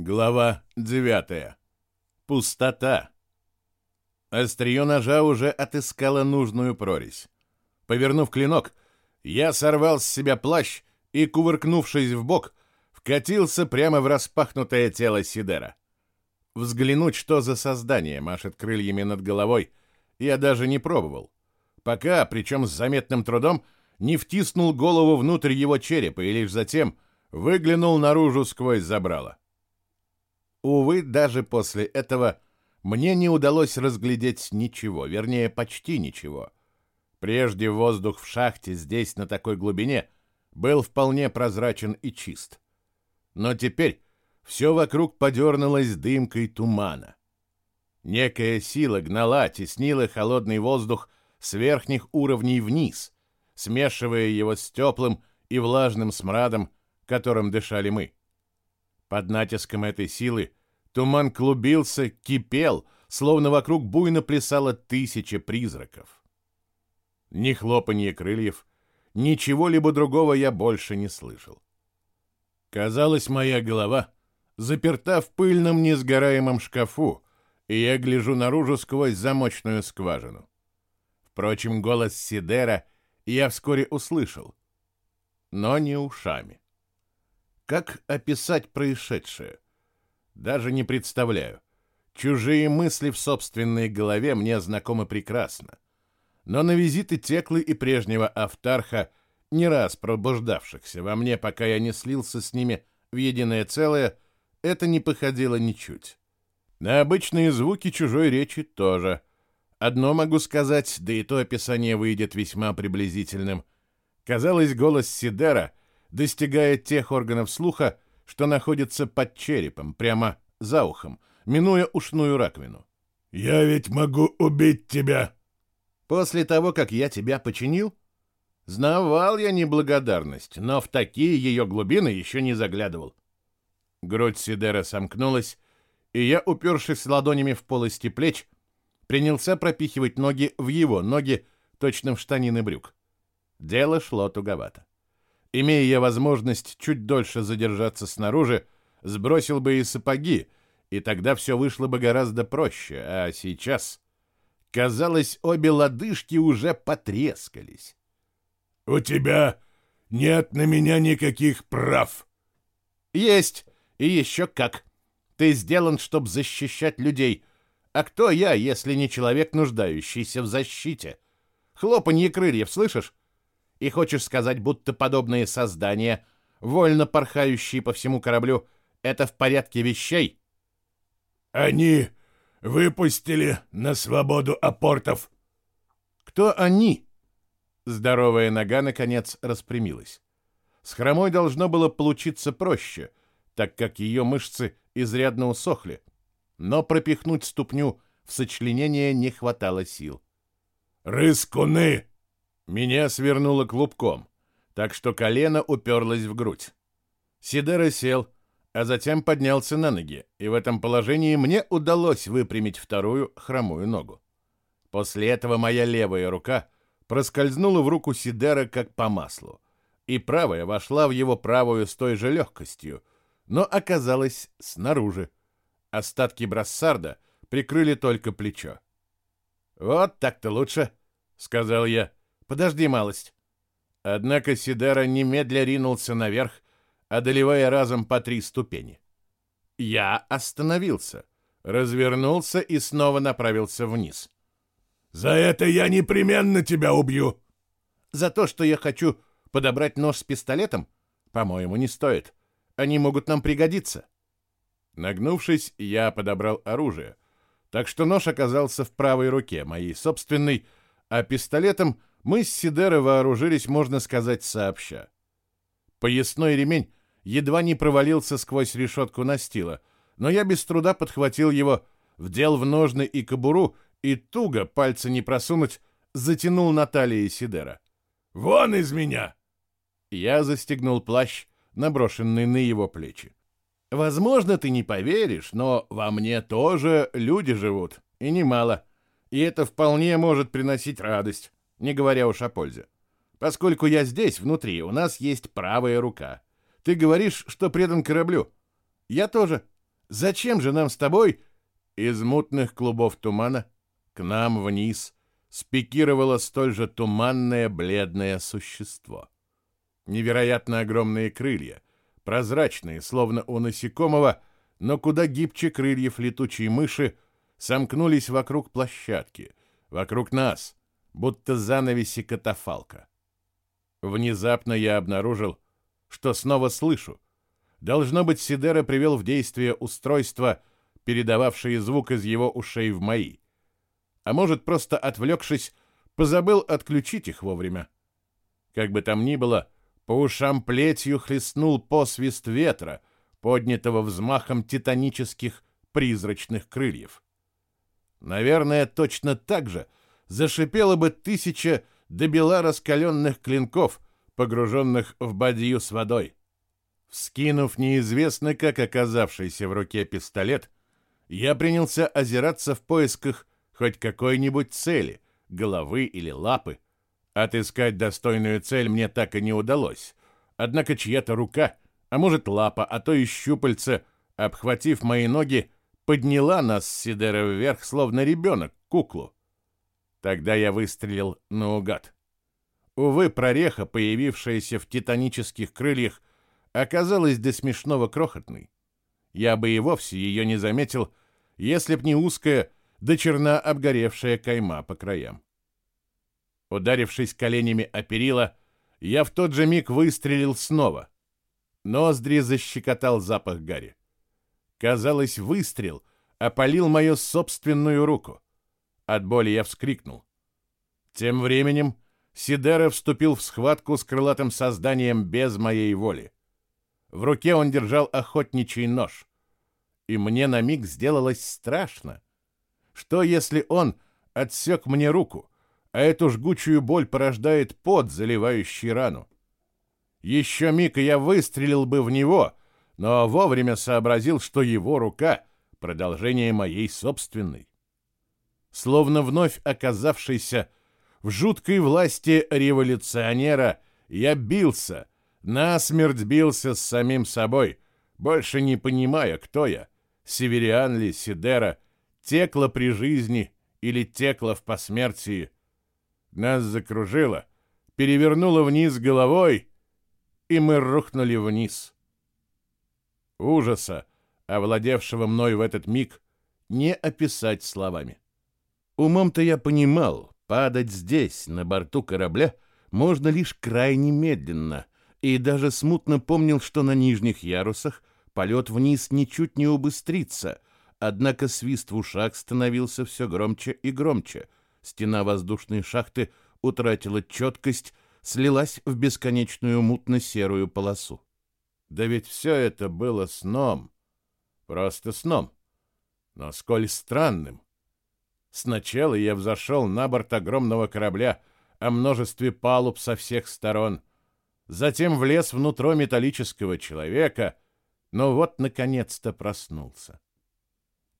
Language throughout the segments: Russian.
Глава 9. Пустота. Острие ножа уже отыскало нужную прорезь. Повернув клинок, я сорвал с себя плащ и, кувыркнувшись в бок, вкатился прямо в распахнутое тело Сидера. Взглянуть, что за создание машет крыльями над головой, я даже не пробовал. Пока, причем с заметным трудом, не втиснул голову внутрь его черепа и лишь затем выглянул наружу сквозь забрало. Увы, даже после этого мне не удалось разглядеть ничего, вернее, почти ничего. Прежде воздух в шахте здесь, на такой глубине, был вполне прозрачен и чист. Но теперь все вокруг подернулось дымкой тумана. Некая сила гнала, теснила холодный воздух с верхних уровней вниз, смешивая его с теплым и влажным смрадом, которым дышали мы. Под натиском этой силы туман клубился, кипел, словно вокруг буйно плясало тысяча призраков. Ни хлопанье крыльев, ничего-либо другого я больше не слышал. Казалось, моя голова заперта в пыльном несгораемом шкафу, и я гляжу наружу сквозь замочную скважину. Впрочем, голос Сидера я вскоре услышал, но не ушами. Как описать происшедшее? Даже не представляю. Чужие мысли в собственной голове мне знакомы прекрасно. Но на визиты Теклы и прежнего Автарха, не раз пробуждавшихся во мне, пока я не слился с ними в единое целое, это не походило ничуть. На обычные звуки чужой речи тоже. Одно могу сказать, да и то описание выйдет весьма приблизительным. Казалось, голос Сидера достигает тех органов слуха, что находится под черепом, прямо за ухом, минуя ушную раковину. «Я ведь могу убить тебя!» «После того, как я тебя починил?» Знавал я неблагодарность, но в такие ее глубины еще не заглядывал. Грудь Сидера сомкнулась, и я, упершись ладонями в полости плеч, принялся пропихивать ноги в его ноги, точно в штанины брюк. Дело шло туговато. Имея я возможность чуть дольше задержаться снаружи, сбросил бы и сапоги, и тогда все вышло бы гораздо проще, а сейчас... Казалось, обе лодыжки уже потрескались. «У тебя нет на меня никаких прав!» «Есть, и еще как! Ты сделан, чтобы защищать людей. А кто я, если не человек, нуждающийся в защите? Хлопанье крыльев, слышишь? И хочешь сказать, будто подобные создания, вольно порхающие по всему кораблю, это в порядке вещей? Они выпустили на свободу апортов. Кто они? Здоровая нога, наконец, распрямилась. С хромой должно было получиться проще, так как ее мышцы изрядно усохли, но пропихнуть ступню в сочленение не хватало сил. «Рыскуны!» Меня свернуло клубком, так что колено уперлось в грудь. Сидера сел, а затем поднялся на ноги, и в этом положении мне удалось выпрямить вторую хромую ногу. После этого моя левая рука проскользнула в руку Сидера как по маслу, и правая вошла в его правую с той же легкостью, но оказалась снаружи. Остатки брассарда прикрыли только плечо. «Вот так-то лучше», — сказал я. Подожди малость. Однако Сидара немедля ринулся наверх, одолевая разом по три ступени. Я остановился, развернулся и снова направился вниз. «За это я непременно тебя убью!» «За то, что я хочу подобрать нож с пистолетом? По-моему, не стоит. Они могут нам пригодиться». Нагнувшись, я подобрал оружие, так что нож оказался в правой руке, моей собственной, а пистолетом мы с Сидерой вооружились, можно сказать, сообща. Поясной ремень едва не провалился сквозь решетку настила, но я без труда подхватил его, вдел в ножны и кобуру и туго, пальцы не просунуть, затянул на талии Сидера. «Вон из меня!» Я застегнул плащ, наброшенный на его плечи. «Возможно, ты не поверишь, но во мне тоже люди живут, и немало, и это вполне может приносить радость не говоря уж о пользе. Поскольку я здесь, внутри, у нас есть правая рука. Ты говоришь, что предан кораблю. Я тоже. Зачем же нам с тобой из мутных клубов тумана к нам вниз спикировало столь же туманное бледное существо? Невероятно огромные крылья, прозрачные, словно у насекомого, но куда гибче крыльев летучей мыши, сомкнулись вокруг площадки, вокруг нас, будто занавеси катафалка. Внезапно я обнаружил, что снова слышу. Должно быть, Сидера привел в действие устройство, передававшее звук из его ушей в мои. А может, просто отвлекшись, позабыл отключить их вовремя. Как бы там ни было, по ушам плетью хлестнул посвист ветра, поднятого взмахом титанических призрачных крыльев. Наверное, точно так же зашипела бы тысяча до бела раскаленных клинков, погруженных в бадью с водой. Вскинув неизвестно как оказавшийся в руке пистолет, я принялся озираться в поисках хоть какой-нибудь цели, головы или лапы. Отыскать достойную цель мне так и не удалось. Однако чья-то рука, а может лапа, а то и щупальце, обхватив мои ноги, подняла нас с Сидера вверх, словно ребенок, куклу. Тогда я выстрелил наугад. Увы, прореха, появившаяся в титанических крыльях, оказалась до смешного крохотной. Я бы и вовсе ее не заметил, если б не узкая, до черна обгоревшая кайма по краям. Ударившись коленями о перила, я в тот же миг выстрелил снова. Ноздри защекотал запах гари. Казалось, выстрел опалил мою собственную руку. От боли я вскрикнул. Тем временем Сидера вступил в схватку с крылатым созданием без моей воли. В руке он держал охотничий нож. И мне на миг сделалось страшно. Что, если он отсек мне руку, а эту жгучую боль порождает пот, заливающий рану? Еще миг, я выстрелил бы в него, но вовремя сообразил, что его рука — продолжение моей собственной словно вновь оказавшийся в жуткой власти революционера, я бился, насмерть бился с самим собой, больше не понимая, кто я, северян ли, Сидера, текла при жизни или текла в посмертии. Нас закружило, перевернуло вниз головой, и мы рухнули вниз. Ужаса, овладевшего мной в этот миг, не описать словами. Умом-то я понимал, падать здесь, на борту корабля, можно лишь крайне медленно, и даже смутно помнил, что на нижних ярусах полет вниз ничуть не убыстрится, однако свист в ушах становился все громче и громче. Стена воздушной шахты утратила четкость, слилась в бесконечную мутно-серую полосу. Да ведь все это было сном. Просто сном. Но сколь странным. Сначала я взошел на борт огромного корабля о множестве палуб со всех сторон, затем влез внутрь металлического человека, но вот наконец-то проснулся.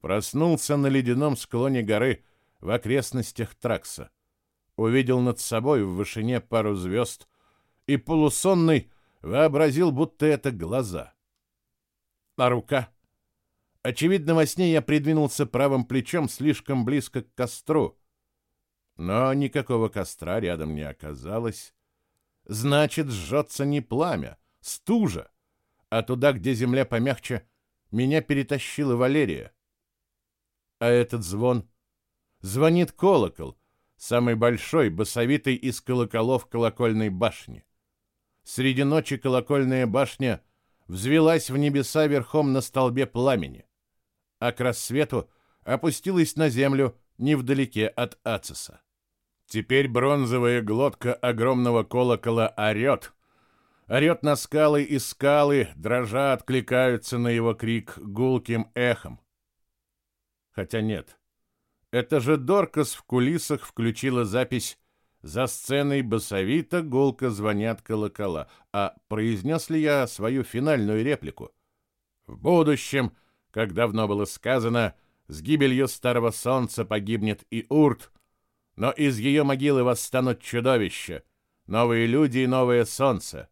Проснулся на ледяном склоне горы в окрестностях Тракса. Увидел над собой в вышине пару звезд и полусонный вообразил, будто это глаза. А рука — Очевидно, во сне я придвинулся правым плечом слишком близко к костру. Но никакого костра рядом не оказалось. Значит, жжется не пламя, стужа. А туда, где земля помягче, меня перетащила Валерия. А этот звон? Звонит колокол, самый большой, басовитый из колоколов колокольной башни. Среди ночи колокольная башня взвелась в небеса верхом на столбе пламени а к рассвету опустилась на землю невдалеке от Ацеса. Теперь бронзовая глотка огромного колокола орет. Орет на скалы, и скалы, дрожа, откликаются на его крик гулким эхом. Хотя нет. Это же Доркас в кулисах включила запись «За сценой басовито гулко звонят колокола». А произнес ли я свою финальную реплику? В будущем — как давно было сказано, с гибелью старого солнца погибнет и Урт, но из ее могилы восстанут чудовища, новые люди и новое солнце.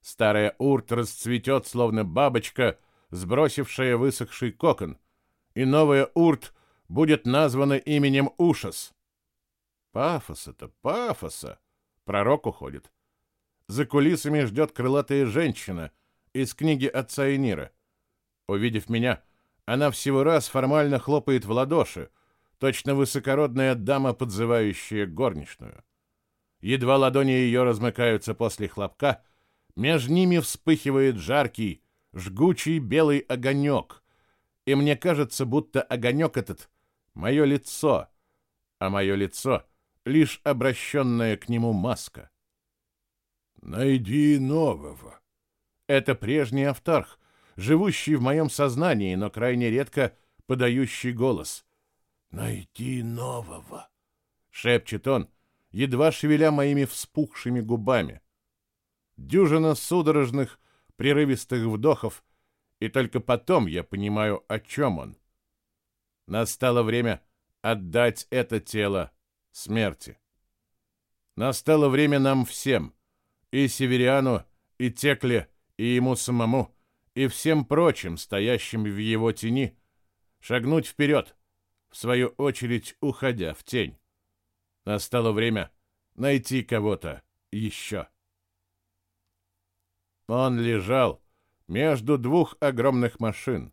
Старая Урт расцветет, словно бабочка, сбросившая высохший кокон, и новая урт будет названа именем Ушас. Пафоса-то, пафоса! Пророк уходит. За кулисами ждет крылатая женщина из книги отца Энира. Увидев меня, она всего раз формально хлопает в ладоши, точно высокородная дама, подзывающая горничную. Едва ладони ее размыкаются после хлопка, между ними вспыхивает жаркий, жгучий белый огонек, и мне кажется, будто огонек этот — мое лицо, а мое лицо — лишь обращенная к нему маска. «Найди нового». Это прежний автарх, живущий в моем сознании, но крайне редко подающий голос. «Найди нового», — шепчет он, едва шевеля моими вспухшими губами. Дюжина судорожных, прерывистых вдохов, и только потом я понимаю, о чем он. Настало время отдать это тело смерти. Настало время нам всем — и Севериану, и Текле, и ему самому, и всем прочим, стоящим в его тени, шагнуть вперед, в свою очередь уходя в тень. Настало время найти кого-то еще. Он лежал между двух огромных машин,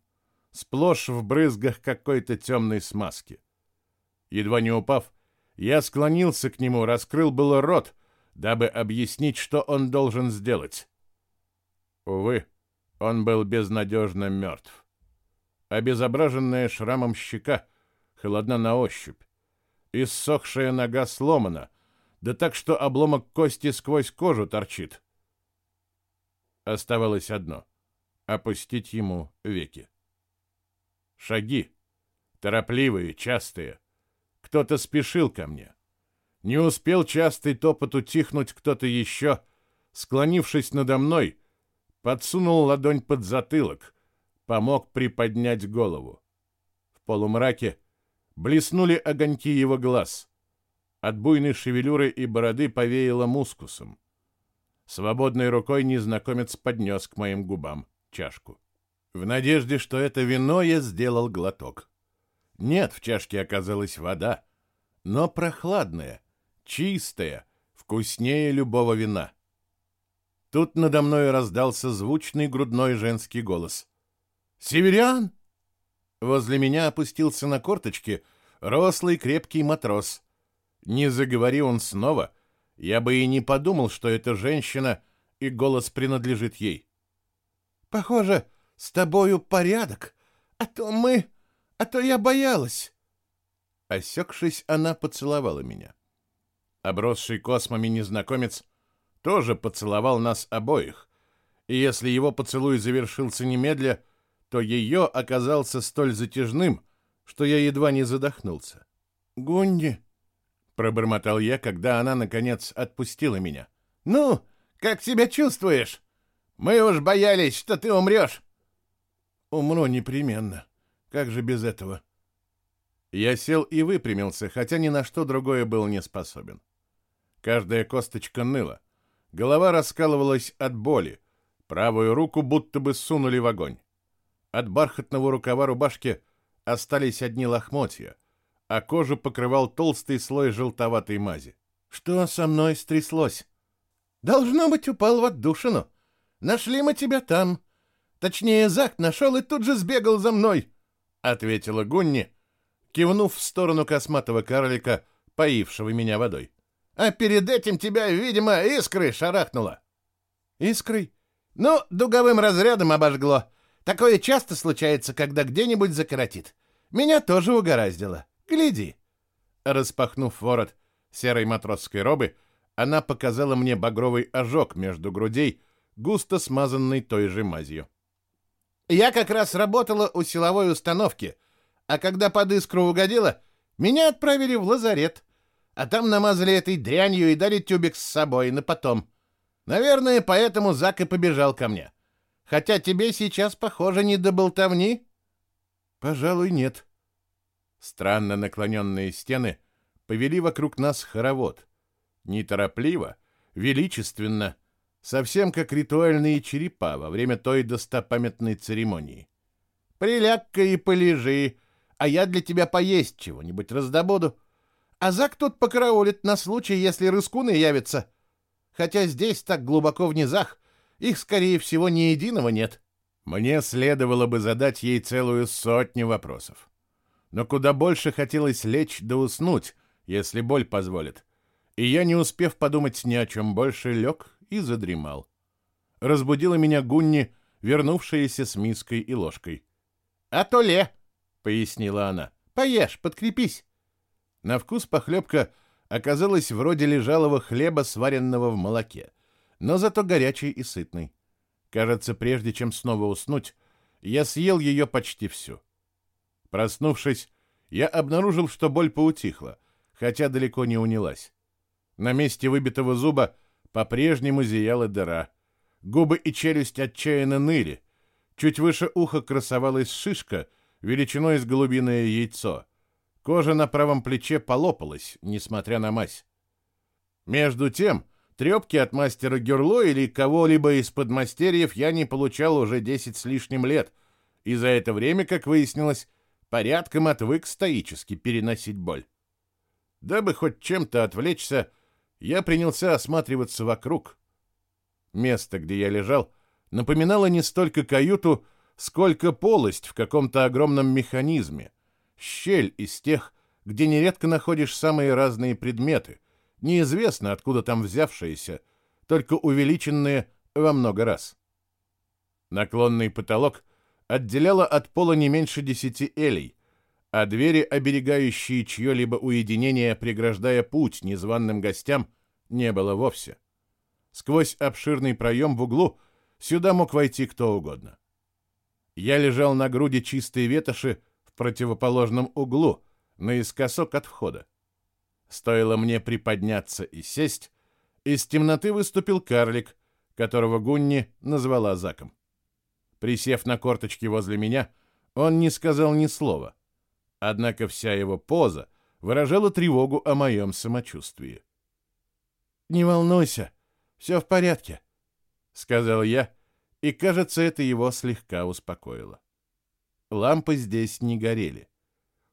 сплошь в брызгах какой-то темной смазки. Едва не упав, я склонился к нему, раскрыл было рот, дабы объяснить, что он должен сделать. Увы, он был безнадежно мертв. Обезображенная шрамом щека холодна на ощупь. Иссохшая нога сломана, да так, что обломок кости сквозь кожу торчит. Оставалось одно — опустить ему веки. Шаги, торопливые, частые. Кто-то спешил ко мне. Не успел частый топот утихнуть кто-то еще, склонившись надо мной, подсунул ладонь под затылок, помог приподнять голову. В полумраке блеснули огоньки его глаз. От буйной шевелюры и бороды повеяло мускусом. Свободной рукой незнакомец поднес к моим губам чашку. В надежде, что это вино, я сделал глоток. Нет, в чашке оказалась вода, но прохладная — чистая, вкуснее любого вина. Тут надо мной раздался звучный грудной женский голос. «Северян!» Возле меня опустился на корточки рослый крепкий матрос. Не заговори он снова, я бы и не подумал, что это женщина, и голос принадлежит ей. «Похоже, с тобою порядок, а то мы... а то я боялась». Осекшись, она поцеловала меня. Обросший космами незнакомец тоже поцеловал нас обоих, и если его поцелуй завершился немедля, то ее оказался столь затяжным, что я едва не задохнулся. «Гунди», — пробормотал я, когда она, наконец, отпустила меня. «Ну, как себя чувствуешь? Мы уж боялись, что ты умрешь». «Умру непременно. Как же без этого?» Я сел и выпрямился, хотя ни на что другое был не способен. Каждая косточка ныла. Голова раскалывалась от боли. Правую руку будто бы сунули в огонь. От бархатного рукава рубашки остались одни лохмотья, а кожу покрывал толстый слой желтоватой мази. «Что со мной стряслось?» «Должно быть, упал в отдушину. Нашли мы тебя там. Точнее, Зак нашел и тут же сбегал за мной», — ответила Гунни, кивнув в сторону косматого карлика, поившего меня водой а перед этим тебя, видимо, искрой шарахнуло. Искрой? Ну, дуговым разрядом обожгло. Такое часто случается, когда где-нибудь закоротит. Меня тоже угораздило. Гляди. Распахнув ворот серой матросской робы, она показала мне багровый ожог между грудей, густо смазанный той же мазью. Я как раз работала у силовой установки, а когда под искру угодила, меня отправили в лазарет а там намазали этой дрянью и дали тюбик с собой на потом. Наверное, поэтому Зак и побежал ко мне. Хотя тебе сейчас, похоже, не до болтовни. Пожалуй, нет. Странно наклоненные стены повели вокруг нас хоровод. Неторопливо, величественно, совсем как ритуальные черепа во время той достопамятной церемонии. «Приляг-ка и полежи, а я для тебя поесть чего-нибудь раздобуду. А Зак тут покараулит на случай, если рыскуны явятся. Хотя здесь, так глубоко в низах, их, скорее всего, ни единого нет». Мне следовало бы задать ей целую сотню вопросов. Но куда больше хотелось лечь да уснуть, если боль позволит. И я, не успев подумать ни о чем больше, лег и задремал. Разбудила меня Гунни, вернувшаяся с миской и ложкой. «А то ле!» — пояснила она. «Поешь, подкрепись!» На вкус похлебка оказалась вроде лежалого хлеба, сваренного в молоке, но зато горячий и сытный. Кажется, прежде чем снова уснуть, я съел ее почти всю. Проснувшись, я обнаружил, что боль поутихла, хотя далеко не унялась. На месте выбитого зуба по-прежнему зияла дыра. Губы и челюсть отчаянно ныли. Чуть выше уха красовалась шишка, величиной с голубиное яйцо. Кожа на правом плече полопалась, несмотря на мазь. Между тем, трепки от мастера Герло или кого-либо из подмастерьев я не получал уже десять с лишним лет, и за это время, как выяснилось, порядком отвык стоически переносить боль. Дабы хоть чем-то отвлечься, я принялся осматриваться вокруг. Место, где я лежал, напоминало не столько каюту, сколько полость в каком-то огромном механизме, щель из тех, где нередко находишь самые разные предметы, неизвестно откуда там взявшиеся, только увеличенные во много раз. Наклонный потолок отделяло от пола не меньше десяти элей, а двери, оберегающие чье-либо уединение, преграждая путь незваным гостям, не было вовсе. Сквозь обширный проем в углу сюда мог войти кто угодно. Я лежал на груди чистой ветоши противоположном углу, наискосок от входа. Стоило мне приподняться и сесть, из темноты выступил карлик, которого Гунни назвала Заком. Присев на корточки возле меня, он не сказал ни слова, Однако вся его поза выражала тревогу о моем самочувствии. «Не волнуйся, все в порядке», — сказал я, и, кажется, это его слегка успокоило. Лампы здесь не горели.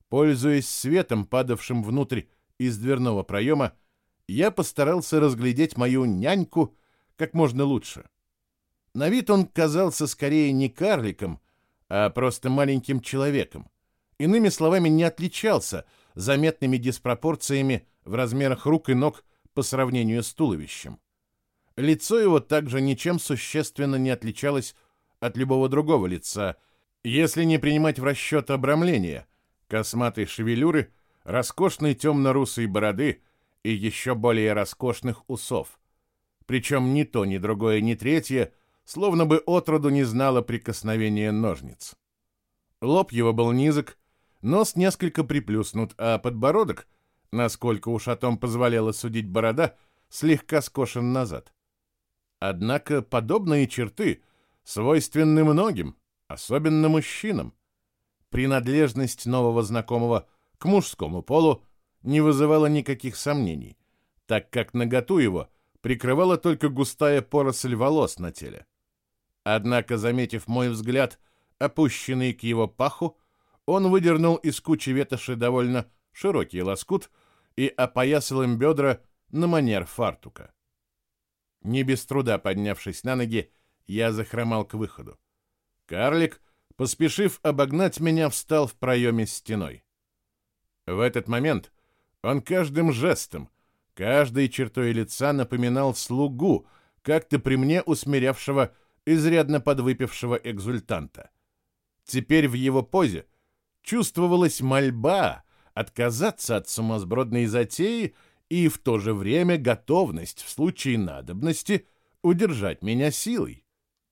Пользуясь светом, падавшим внутрь из дверного проема, я постарался разглядеть мою няньку как можно лучше. На вид он казался скорее не карликом, а просто маленьким человеком, иными словами, не отличался заметными диспропорциями в размерах рук и ног по сравнению с туловищем. Лицо его также ничем существенно не отличалось от любого другого лица, если не принимать в расчет обрамления, косматой шевелюры, роскошной темно-русой бороды и еще более роскошных усов. Причем ни то, ни другое, ни третье словно бы отроду не знало прикосновения ножниц. Лоб его был низок, Нос несколько приплюснут, а подбородок, насколько уж о том позволяла судить борода, слегка скошен назад. Однако подобные черты свойственны многим, особенно мужчинам. Принадлежность нового знакомого к мужскому полу не вызывала никаких сомнений, так как наготу его прикрывала только густая поросль волос на теле. Однако, заметив мой взгляд, опущенный к его паху, он выдернул из кучи ветоши довольно широкий лоскут и опоясал им бедра на манер фартука. Не без труда поднявшись на ноги, я захромал к выходу. Карлик, поспешив обогнать меня, встал в проеме стеной. В этот момент он каждым жестом, каждой чертой лица напоминал слугу, как-то при мне усмирявшего изрядно подвыпившего экзультанта. Теперь в его позе чувствовалась мольба отказаться от сумасбродной затеи и в то же время готовность в случае надобности удержать меня силой.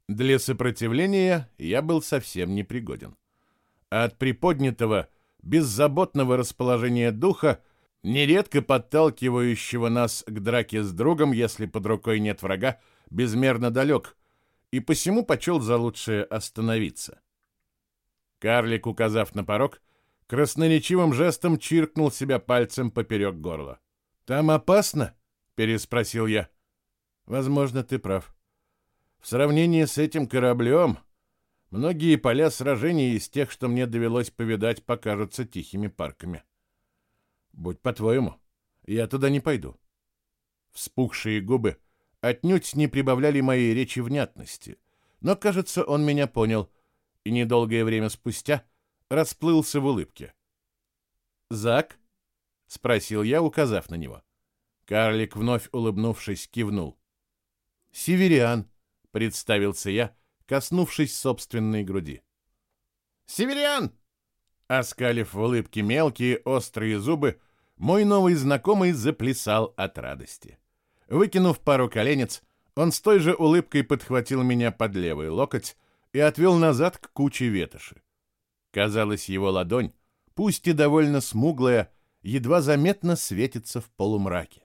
Для сопротивления я был совсем непригоден. От приподнятого, беззаботного расположения духа, нередко подталкивающего нас к драке с другом, если под рукой нет врага, безмерно далек, и посему почел за лучшее остановиться. Карлик, указав на порог, красноречивым жестом чиркнул себя пальцем поперек горла. «Там опасно?» — переспросил я. «Возможно, ты прав. В сравнении с этим кораблем, многие поля сражений из тех, что мне довелось повидать, покажутся тихими парками. Будь по-твоему, я туда не пойду. Вспухшие губы отнюдь не прибавляли моей речи внятности, но, кажется, он меня понял, и недолгое время спустя расплылся в улыбке. «Зак?» — спросил я, указав на него. Карлик, вновь улыбнувшись, кивнул. «Севериан», — представился я, коснувшись собственной груди. «Севериан!» Оскалив в улыбке мелкие острые зубы, мой новый знакомый заплясал от радости. Выкинув пару коленец, он с той же улыбкой подхватил меня под левый локоть и отвел назад к куче ветоши. Казалось, его ладонь, пусть и довольно смуглая, едва заметно светится в полумраке.